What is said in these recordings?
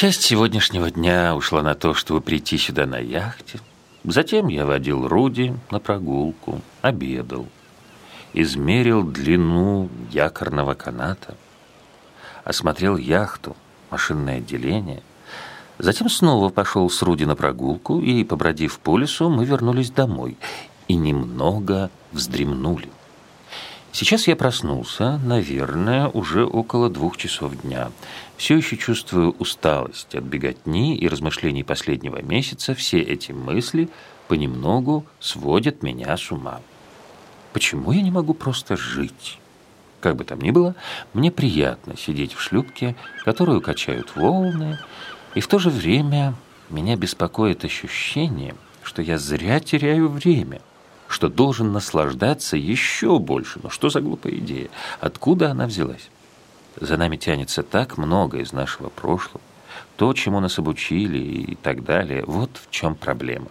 Часть сегодняшнего дня ушла на то, чтобы прийти сюда на яхте. Затем я водил Руди на прогулку, обедал, измерил длину якорного каната, осмотрел яхту, машинное отделение. Затем снова пошел с Руди на прогулку, и, побродив по лесу, мы вернулись домой и немного вздремнули. Сейчас я проснулся, наверное, уже около двух часов дня. Все еще чувствую усталость от беготни и размышлений последнего месяца. Все эти мысли понемногу сводят меня с ума. Почему я не могу просто жить? Как бы там ни было, мне приятно сидеть в шлюпке, которую качают волны, и в то же время меня беспокоит ощущение, что я зря теряю время – что должен наслаждаться еще больше. Но что за глупая идея? Откуда она взялась? За нами тянется так много из нашего прошлого, то, чему нас обучили и так далее. Вот в чем проблема.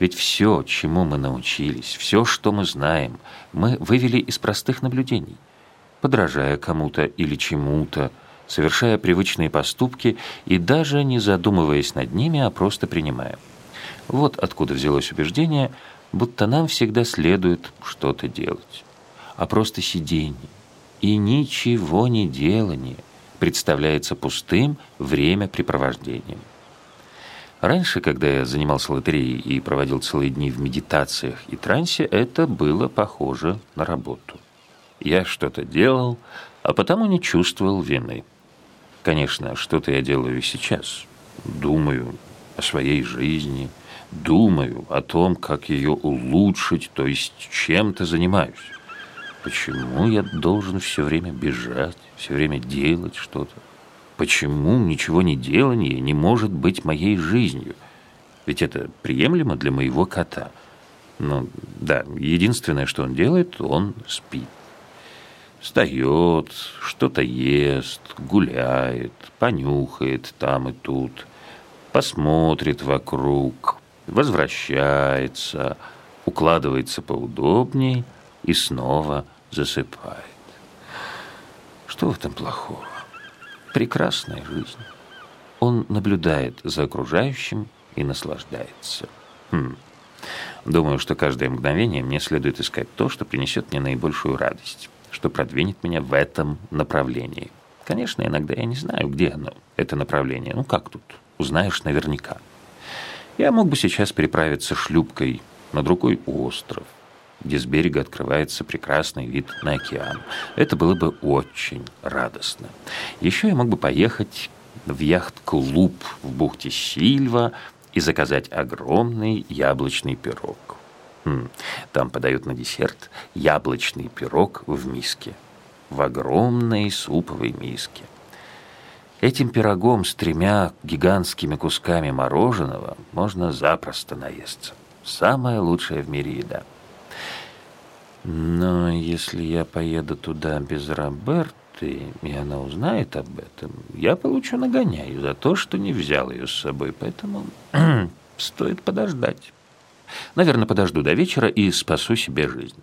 Ведь все, чему мы научились, все, что мы знаем, мы вывели из простых наблюдений, подражая кому-то или чему-то, совершая привычные поступки и даже не задумываясь над ними, а просто принимая. Вот откуда взялось убеждение – будто нам всегда следует что-то делать, а просто сидение и ничего не делание представляется пустым времяпрепровождением. Раньше, когда я занимался лотереей и проводил целые дни в медитациях и трансе, это было похоже на работу. Я что-то делал, а потому не чувствовал вины. Конечно, что-то я делаю сейчас. Думаю о своей жизни – думаю о том, как ее улучшить, то есть чем-то занимаюсь. Почему я должен все время бежать, все время делать что-то? Почему ничего не делание не может быть моей жизнью? Ведь это приемлемо для моего кота. Ну, да, единственное, что он делает, он спит. Встает, что-то ест, гуляет, понюхает там и тут, посмотрит вокруг, возвращается, укладывается поудобней и снова засыпает. Что в этом плохого? Прекрасная жизнь. Он наблюдает за окружающим и наслаждается. Хм. Думаю, что каждое мгновение мне следует искать то, что принесет мне наибольшую радость, что продвинет меня в этом направлении. Конечно, иногда я не знаю, где оно, это направление. Ну как тут? Узнаешь наверняка. Я мог бы сейчас переправиться шлюпкой на другой остров, где с берега открывается прекрасный вид на океан. Это было бы очень радостно. Еще я мог бы поехать в яхт-клуб в бухте Сильва и заказать огромный яблочный пирог. Хм, там подают на десерт яблочный пирог в миске, в огромной суповой миске. Этим пирогом с тремя гигантскими кусками мороженого можно запросто наесться. Самая лучшая в мире еда. Но если я поеду туда без Роберты, и она узнает об этом, я получу нагоняю за то, что не взял ее с собой, поэтому стоит подождать. Наверное, подожду до вечера и спасу себе жизнь.